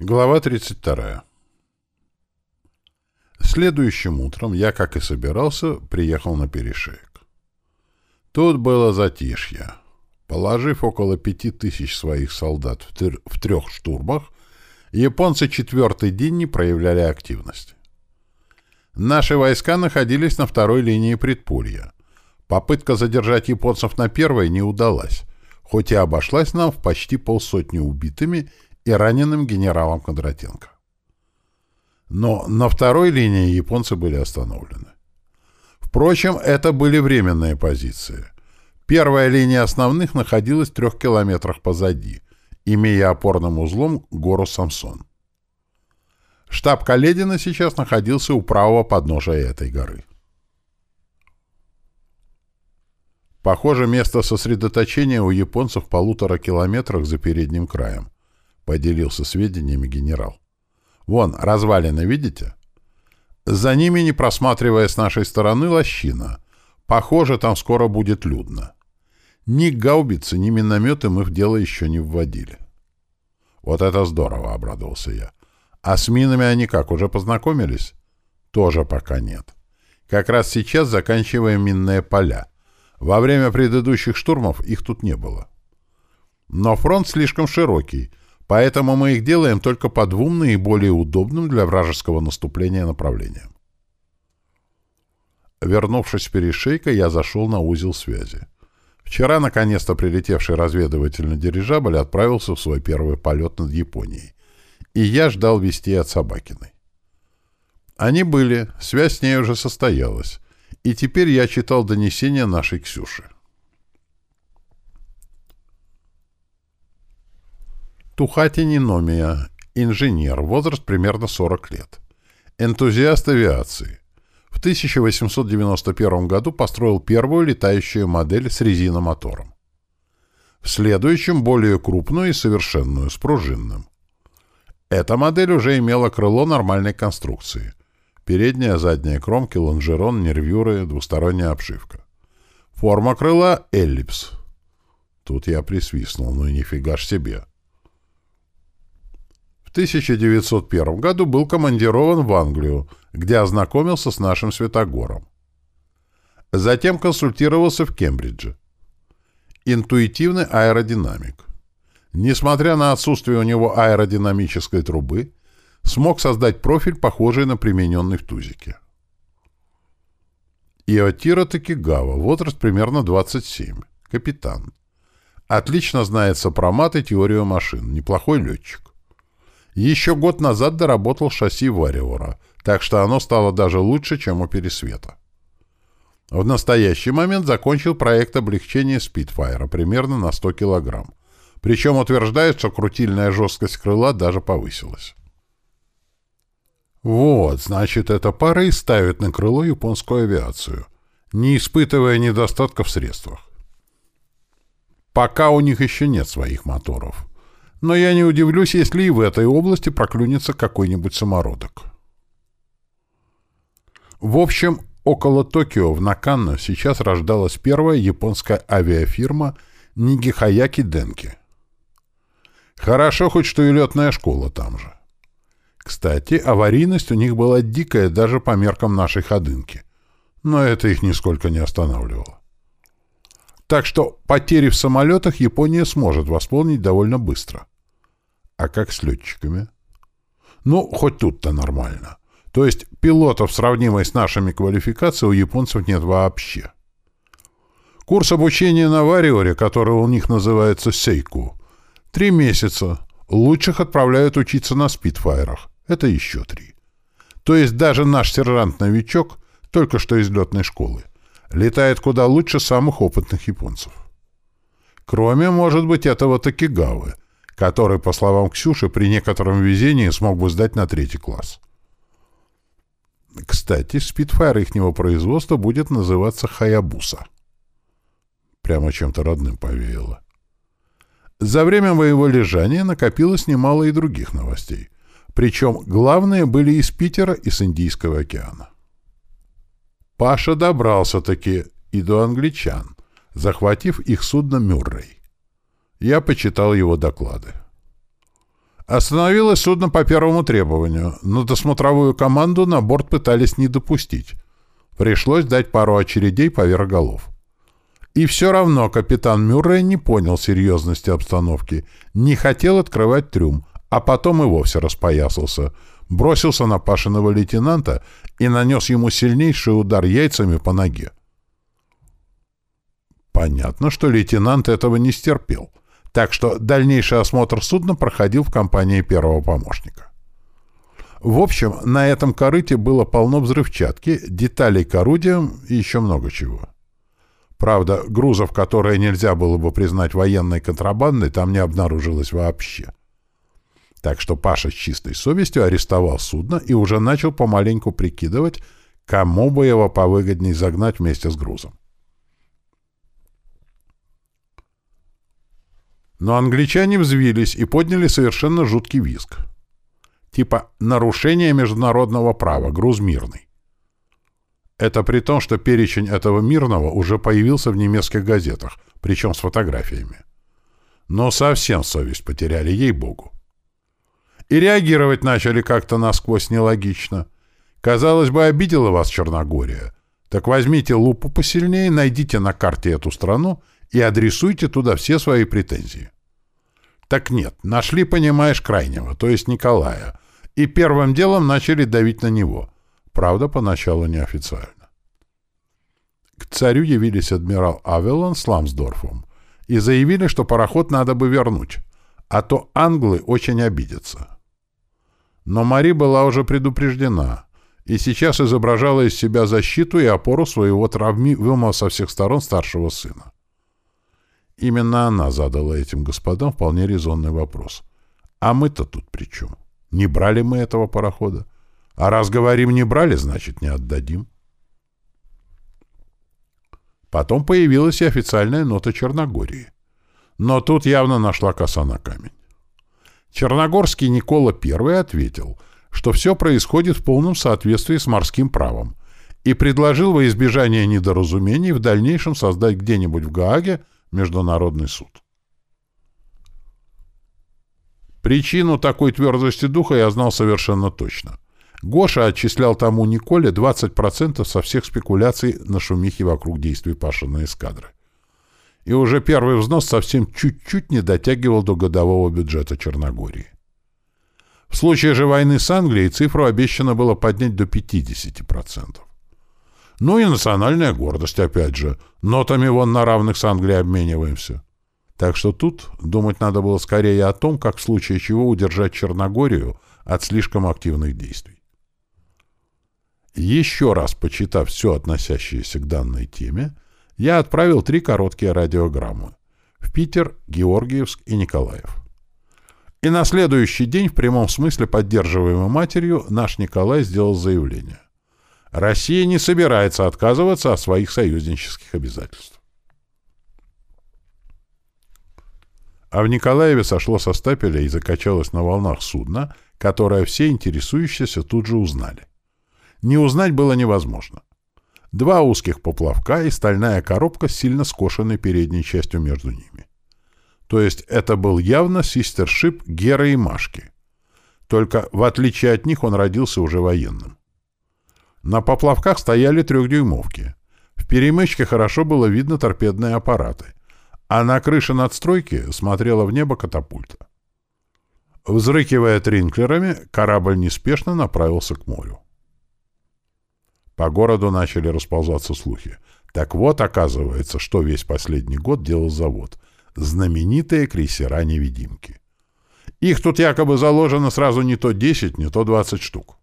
Глава 32. Следующим утром я, как и собирался, приехал на перешеек. Тут было затишье. Положив около пяти тысяч своих солдат в, тр в трех штурмах, японцы четвертый день не проявляли активности. Наши войска находились на второй линии предполья. Попытка задержать японцев на первой не удалась, хоть и обошлась нам в почти полсотни убитыми и раненым генералом Кондратенко. Но на второй линии японцы были остановлены. Впрочем, это были временные позиции. Первая линия основных находилась в трех километрах позади, имея опорным узлом гору Самсон. Штаб Каледина сейчас находился у правого подножия этой горы. Похоже, место сосредоточения у японцев в полутора километрах за передним краем. Поделился сведениями генерал. Вон, развалины, видите? За ними, не просматривая с нашей стороны, лощина. Похоже, там скоро будет людно. Ни гаубицы, ни минометы мы в дело еще не вводили. Вот это здорово, обрадовался я. А с минами они как, уже познакомились? Тоже пока нет. Как раз сейчас заканчиваем минные поля. Во время предыдущих штурмов их тут не было. Но фронт слишком широкий, Поэтому мы их делаем только по двум наиболее удобным для вражеского наступления направлениям. Вернувшись в перешейка, я зашел на узел связи. Вчера, наконец-то, прилетевший разведывательный дирижабль отправился в свой первый полет над Японией, и я ждал вести от Собакиной. Они были, связь с ней уже состоялась, и теперь я читал донесения нашей Ксюши. Тухати Ниномия, инженер, возраст примерно 40 лет. Энтузиаст авиации. В 1891 году построил первую летающую модель с резиномотором. В следующем более крупную и совершенную, с пружинным. Эта модель уже имела крыло нормальной конструкции. Передняя, задняя кромки, лонжерон, нервюры, двусторонняя обшивка. Форма крыла — эллипс. Тут я присвистнул, ну и нифига ж себе. В 1901 году был командирован в Англию, где ознакомился с нашим Святогором. Затем консультировался в Кембридже. Интуитивный аэродинамик. Несмотря на отсутствие у него аэродинамической трубы, смог создать профиль, похожий на примененный в Тузике. Иотира Такигава, возраст примерно 27, капитан. Отлично знает сопромат и теорию машин, неплохой летчик. Еще год назад доработал шасси Вариора, так что оно стало даже лучше, чем у Пересвета. В настоящий момент закончил проект облегчения Спитфайра примерно на 100 килограмм. Причем утверждает, что крутильная жесткость крыла даже повысилась. Вот, значит, эта пара и ставит на крыло японскую авиацию, не испытывая недостатков в средствах. Пока у них еще нет своих моторов но я не удивлюсь, если и в этой области проклюнется какой-нибудь самородок. В общем, около Токио в Наканно сейчас рождалась первая японская авиафирма Нигихаяки Денки. Хорошо хоть что и летная школа там же. Кстати, аварийность у них была дикая даже по меркам нашей ходынки, но это их нисколько не останавливало. Так что потери в самолетах Япония сможет восполнить довольно быстро. А как с летчиками? Ну, хоть тут-то нормально. То есть пилотов, сравнимой с нашими квалификацией, у японцев нет вообще. Курс обучения на Вариоре, который у них называется Сейку, три месяца. Лучших отправляют учиться на спидфайрах. Это еще три. То есть даже наш сержант-новичок, только что из летной школы, летает куда лучше самых опытных японцев. Кроме, может быть, этого Такигавы — который, по словам Ксюши, при некотором везении смог бы сдать на третий класс. Кстати, спидфайр ихнего производства будет называться «Хаябуса». Прямо чем-то родным повеяло. За время моего лежания накопилось немало и других новостей. Причем главные были из Питера и с Индийского океана. Паша добрался-таки и до англичан, захватив их судно «Мюррей». Я почитал его доклады. Остановилось судно по первому требованию, но досмотровую команду на борт пытались не допустить. Пришлось дать пару очередей поверх голов. И все равно капитан Мюррей не понял серьезности обстановки, не хотел открывать трюм, а потом и вовсе распоясался, бросился на Пашиного лейтенанта и нанес ему сильнейший удар яйцами по ноге. Понятно, что лейтенант этого не стерпел, так что дальнейший осмотр судна проходил в компании первого помощника. В общем, на этом корыте было полно взрывчатки, деталей к орудиям и еще много чего. Правда, грузов, которые нельзя было бы признать военной контрабандой, там не обнаружилось вообще. Так что Паша с чистой совестью арестовал судно и уже начал помаленьку прикидывать, кому бы его повыгодней загнать вместе с грузом. Но англичане взвились и подняли совершенно жуткий визг. Типа нарушение международного права, груз мирный. Это при том, что перечень этого мирного уже появился в немецких газетах, причем с фотографиями. Но совсем совесть потеряли, ей-богу. И реагировать начали как-то насквозь нелогично. Казалось бы, обидела вас Черногория. Так возьмите лупу посильнее, найдите на карте эту страну и адресуйте туда все свои претензии. Так нет, нашли, понимаешь, крайнего, то есть Николая, и первым делом начали давить на него. Правда, поначалу неофициально. К царю явились адмирал Авелон с Ламсдорфом и заявили, что пароход надо бы вернуть, а то англы очень обидятся. Но Мари была уже предупреждена и сейчас изображала из себя защиту и опору своего травмивого со всех сторон старшего сына. Именно она задала этим господам вполне резонный вопрос. А мы-то тут при чем? Не брали мы этого парохода? А раз говорим не брали, значит не отдадим. Потом появилась и официальная нота Черногории. Но тут явно нашла коса на камень. Черногорский Никола I ответил, что все происходит в полном соответствии с морским правом и предложил во избежание недоразумений в дальнейшем создать где-нибудь в Гааге Международный суд. Причину такой твердости духа я знал совершенно точно. Гоша отчислял тому Николе 20% со всех спекуляций на шумихе вокруг действий Пашиной эскадры. И уже первый взнос совсем чуть-чуть не дотягивал до годового бюджета Черногории. В случае же войны с Англией цифру обещано было поднять до 50%. Ну и национальная гордость, опять же. Нотами вон на равных с Англией обмениваемся. Так что тут думать надо было скорее о том, как в случае чего удержать Черногорию от слишком активных действий. Еще раз почитав все относящееся к данной теме, я отправил три короткие радиограммы в Питер, Георгиевск и Николаев. И на следующий день, в прямом смысле поддерживаемой матерью, наш Николай сделал заявление. Россия не собирается отказываться от своих союзнических обязательств. А в Николаеве сошло со стапеля и закачалось на волнах судно, которое все интересующиеся тут же узнали. Не узнать было невозможно. Два узких поплавка и стальная коробка с сильно скошенной передней частью между ними. То есть это был явно систершип Гера и Машки. Только в отличие от них он родился уже военным. На поплавках стояли трехдюймовки. В перемычке хорошо было видно торпедные аппараты, а на крыше надстройки смотрела в небо катапульта. Взрыкивая тринклерами, корабль неспешно направился к морю. По городу начали расползаться слухи. Так вот, оказывается, что весь последний год делал завод. Знаменитые крейсера-невидимки. Их тут якобы заложено сразу не то 10, не то 20 штук.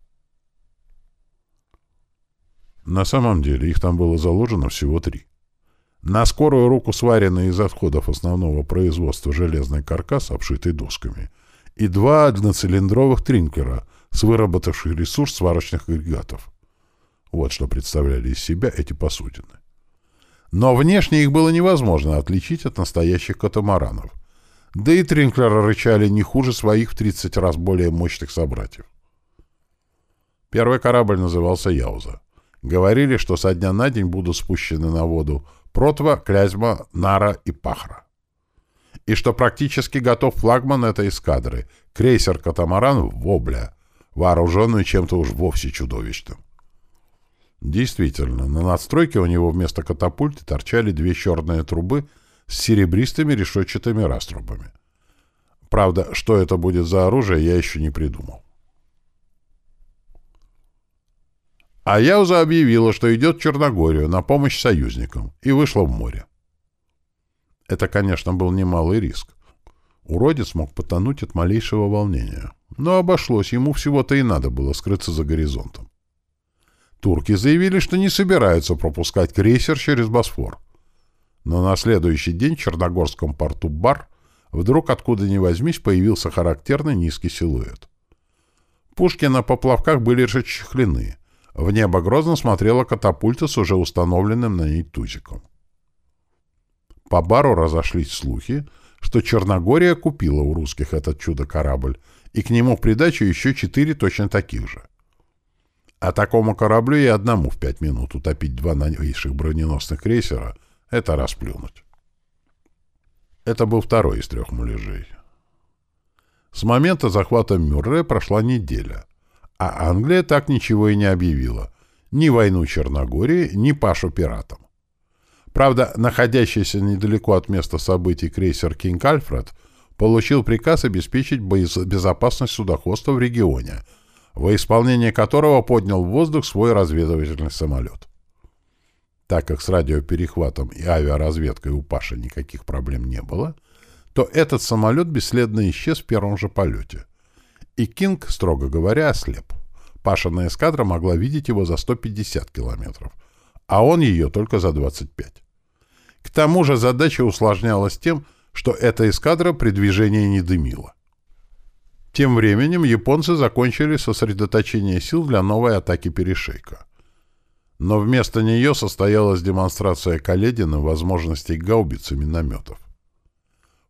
На самом деле их там было заложено всего три. На скорую руку сваренный из отходов основного производства железный каркас, обшитый досками, и два одноцилиндровых тринкера с выработавших ресурс сварочных агрегатов. Вот что представляли из себя эти посудины. Но внешне их было невозможно отличить от настоящих катамаранов. Да и тринклеры рычали не хуже своих в 30 раз более мощных собратьев. Первый корабль назывался «Яуза». Говорили, что со дня на день будут спущены на воду Протва, Клязьма, Нара и Пахра. и что практически готов флагман этой эскадры, крейсер-катамаран «Вобля», вооруженный чем-то уж вовсе чудовищным. Действительно, на надстройке у него вместо катапульты торчали две черные трубы с серебристыми решетчатыми раструбами. Правда, что это будет за оружие, я еще не придумал. А Яуза объявила, что идет в Черногорию на помощь союзникам, и вышла в море. Это, конечно, был немалый риск. Уродец мог потонуть от малейшего волнения. Но обошлось, ему всего-то и надо было скрыться за горизонтом. Турки заявили, что не собираются пропускать крейсер через Босфор. Но на следующий день в Черногорском порту Бар вдруг откуда ни возьмись появился характерный низкий силуэт. Пушки на поплавках были расчехлены. В небо грозно смотрела катапульта с уже установленным на ней тузиком. По бару разошлись слухи, что Черногория купила у русских этот чудо-корабль, и к нему в придачу еще четыре точно таких же. А такому кораблю и одному в пять минут утопить два новейших броненосных крейсера — это расплюнуть. Это был второй из трех муляжей. С момента захвата Мюрре прошла неделя, а Англия так ничего и не объявила. Ни войну Черногории, ни пашу пиратам. Правда, находящийся недалеко от места событий крейсер «Кинг Альфред» получил приказ обеспечить безопасность судоходства в регионе, во исполнение которого поднял в воздух свой разведывательный самолет. Так как с радиоперехватом и авиаразведкой у Паши никаких проблем не было, то этот самолет бесследно исчез в первом же полете. И Кинг, строго говоря, ослеп. Пашина эскадра могла видеть его за 150 километров, а он ее только за 25. К тому же задача усложнялась тем, что эта эскадра при движении не дымила. Тем временем японцы закончили сосредоточение сил для новой атаки перешейка. Но вместо нее состоялась демонстрация Каледина возможностей гаубиц и минометов.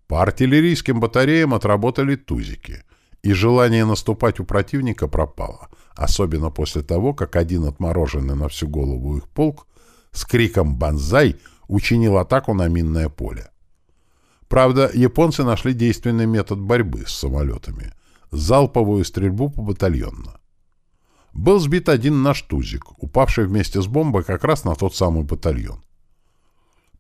По артиллерийским батареям отработали тузики, и желание наступать у противника пропало, особенно после того, как один отмороженный на всю голову их полк с криком «Бонзай!» учинил атаку на минное поле. Правда, японцы нашли действенный метод борьбы с самолетами — залповую стрельбу по батальонно. Был сбит один наш тузик, упавший вместе с бомбой как раз на тот самый батальон.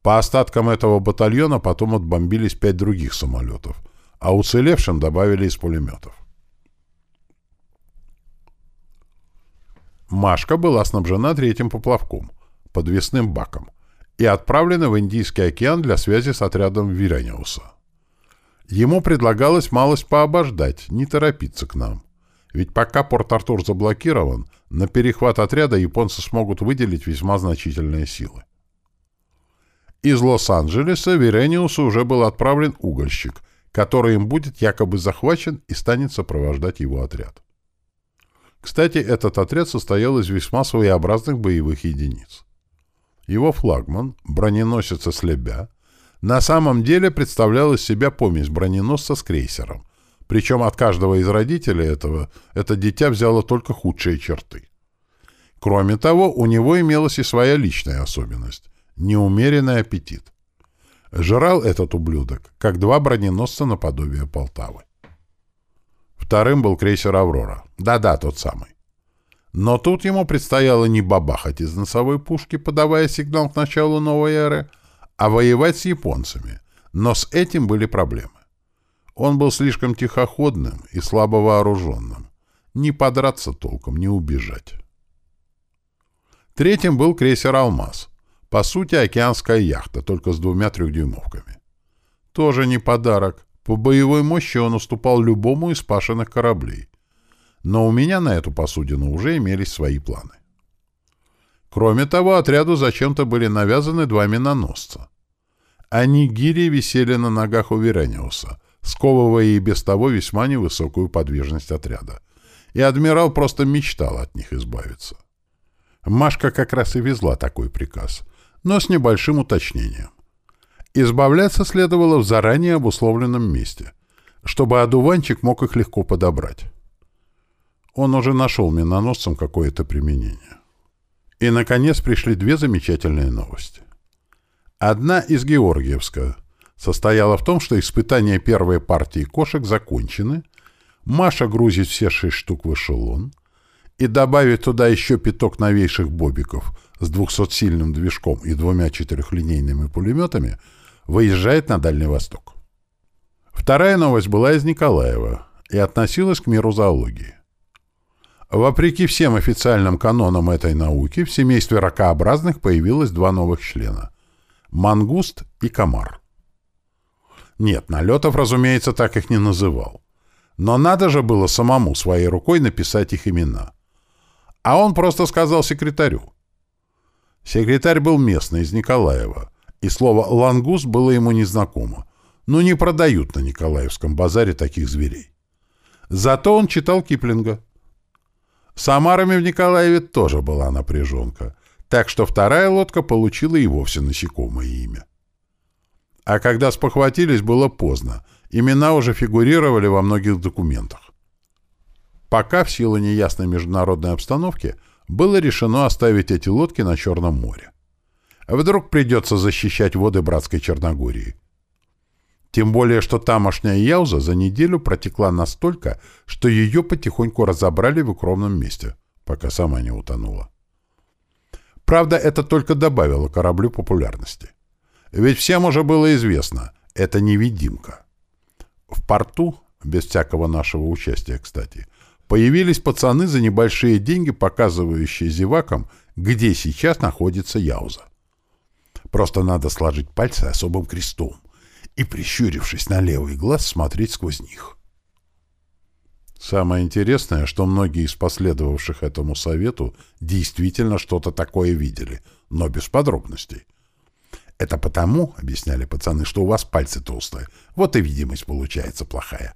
По остаткам этого батальона потом отбомбились пять других самолетов, а уцелевшим добавили из пулеметов. Машка была снабжена третьим поплавком, подвесным баком, и отправлены в Индийский океан для связи с отрядом Вирениуса. Ему предлагалось малость пообождать, не торопиться к нам. Ведь пока Порт-Артур заблокирован, на перехват отряда японцы смогут выделить весьма значительные силы. Из Лос-Анджелеса Вирениусу уже был отправлен угольщик, который им будет якобы захвачен и станет сопровождать его отряд. Кстати, этот отряд состоял из весьма своеобразных боевых единиц. Его флагман, броненосец «Слебя», на самом деле представлял из себя помесь броненосца с крейсером, причем от каждого из родителей этого это дитя взяло только худшие черты. Кроме того, у него имелась и своя личная особенность — неумеренный аппетит. Жрал этот ублюдок, как два броненосца наподобие Полтавы. Вторым был крейсер «Аврора». Да-да, тот самый. Но тут ему предстояло не бабахать из носовой пушки, подавая сигнал к началу новой эры, а воевать с японцами. Но с этим были проблемы. Он был слишком тихоходным и слабо вооруженным. Не подраться толком, не убежать. Третьим был крейсер «Алмаз». По сути, океанская яхта, только с двумя трехдюймовками. Тоже не подарок. По боевой мощи он уступал любому из пашенных кораблей. Но у меня на эту посудину уже имелись свои планы. Кроме того, отряду зачем-то были навязаны два миноносца. Они гири висели на ногах у Верениуса, сковывая и без того весьма невысокую подвижность отряда. И адмирал просто мечтал от них избавиться. Машка как раз и везла такой приказ, но с небольшим уточнением. Избавляться следовало в заранее обусловленном месте, чтобы одуванчик мог их легко подобрать. Он уже нашел миноносцам какое-то применение. И, наконец, пришли две замечательные новости. Одна из Георгиевска. состояла в том, что испытания первой партии кошек закончены, Маша грузит все шесть штук в эшелон и добавит туда еще пяток новейших бобиков с 200-сильным движком и двумя четырехлинейными пулеметами, выезжает на Дальний Восток. Вторая новость была из Николаева и относилась к миру зоологии. Вопреки всем официальным канонам этой науки, в семействе ракообразных появилось два новых члена — мангуст и комар. Нет, Налетов, разумеется, так их не называл. Но надо же было самому своей рукой написать их имена. А он просто сказал секретарю. Секретарь был местный, из Николаева, и слово «лангус» было ему незнакомо. Но не продают на Николаевском базаре таких зверей. Зато он читал Киплинга. С Амарами в Николаеве тоже была напряженка, так что вторая лодка получила и вовсе насекомое имя. А когда спохватились, было поздно. Имена уже фигурировали во многих документах. Пока в силу неясной международной обстановки было решено оставить эти лодки на Черном море. Вдруг придется защищать воды братской Черногории. Тем более, что тамошняя Яуза за неделю протекла настолько, что ее потихоньку разобрали в укромном месте, пока сама не утонула. Правда, это только добавило кораблю популярности. Ведь всем уже было известно, это невидимка. В порту, без всякого нашего участия, кстати, появились пацаны за небольшие деньги, показывающие зевакам, где сейчас находится Яуза. Просто надо сложить пальцы особым крестом и, прищурившись на левый глаз, смотреть сквозь них. Самое интересное, что многие из последовавших этому совету действительно что-то такое видели, но без подробностей. Это потому, — объясняли пацаны, — что у вас пальцы толстые. Вот и видимость получается плохая.